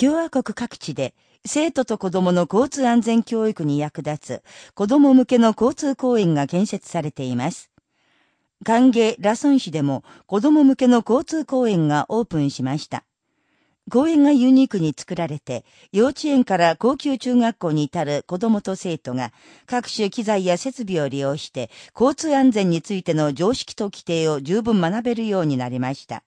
共和国各地で生徒と子供の交通安全教育に役立つ子供向けの交通公園が建設されています。歓迎ラソン市でも子供向けの交通公園がオープンしました。公園がユニークに作られて、幼稚園から高級中学校に至る子供と生徒が各種機材や設備を利用して交通安全についての常識と規定を十分学べるようになりました。